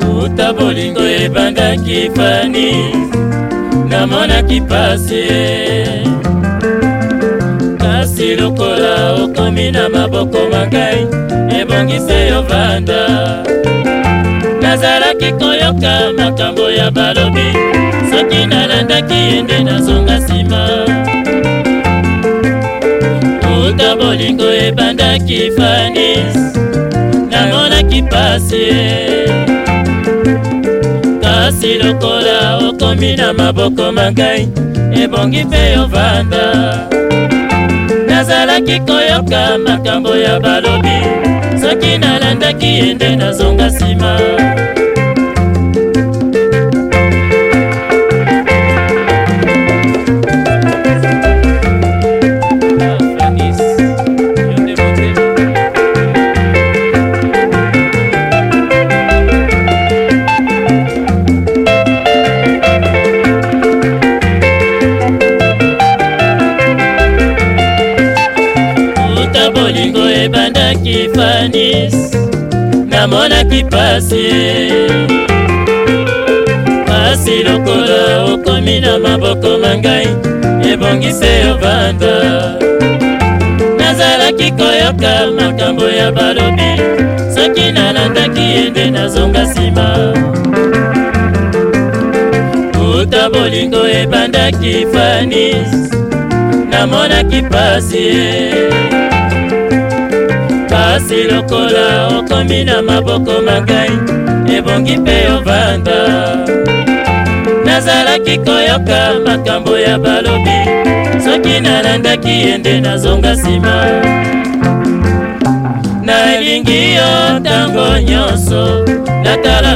uta bolingo ebandaki fani namonaki pasi kasi lokola okomi na maboko mangai ebongisi yo vanda nazalaki koyoka makambo ya balobi soki nalandaki ye nde nazonga nsima kasi kasi lokola okomi na maboko mangai ebongi mpe yovanda nazalaki koyoka makambo ya balobi soki nalandaki ye nde nazonga nsima ebandaki fanis namonaki pasi pasi lokola okomi na maboko mangai ebongise yovanda nazalaki koyoka makambo ya balobi soki nalandaki ye nde nazonga nsima kuta bolingo ebandaki fanis namonaki pasi ye pasi lokola okomi na maboko magai ebongi mpe ovanda nazalaki koyoka makambo ya balobi soki nalandaki ye nde nazonga nsima nalingi yo ntango nyonso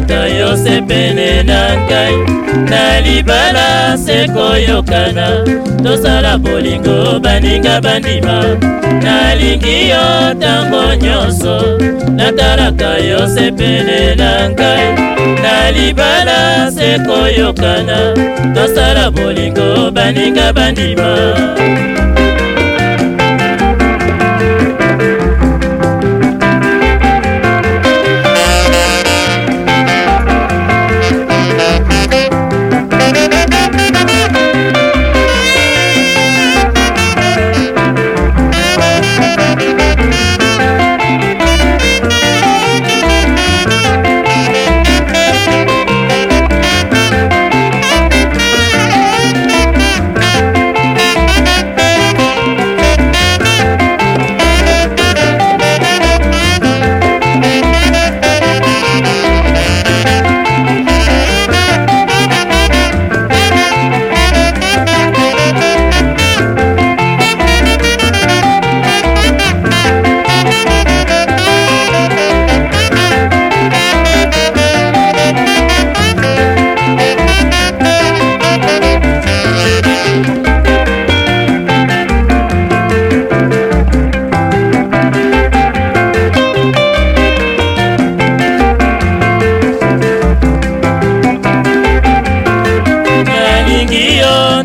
nasalaka yo se pene na ngai na libala se koyokana tosala bolingo baninga bandima nalingi yo ntango nyonso natalaka yo se pene na ngai na libala se koyokana tosala bolingo baninga bandima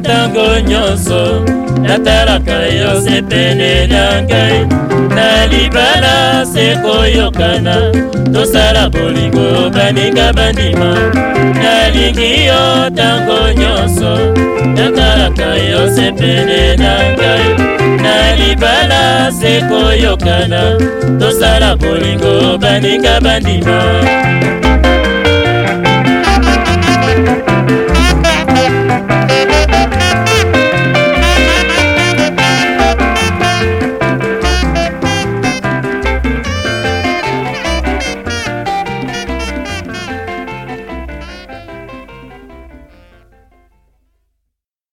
ntango nyonso natalaka yo se pene na ngai na libala se koyokana tosala bolingo baninga bandima nalingi yo ntango nyonso natalaka yo se pene na ngai na libala se koyokana tosala bolingo baninga bandima